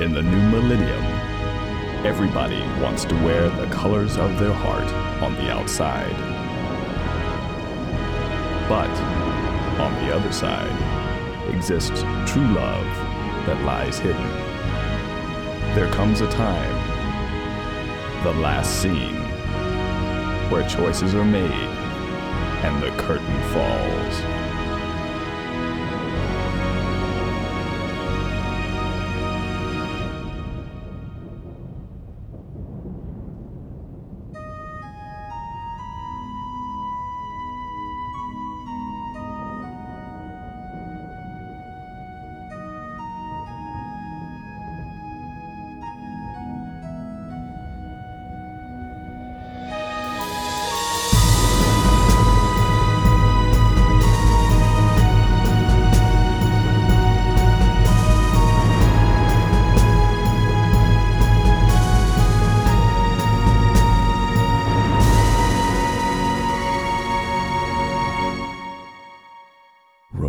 In the new millennium, everybody wants to wear the colors of their heart on the outside. But on the other side exists true love that lies hidden. There comes a time, the last scene, where choices are made and the curtain falls.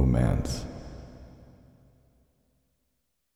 romance.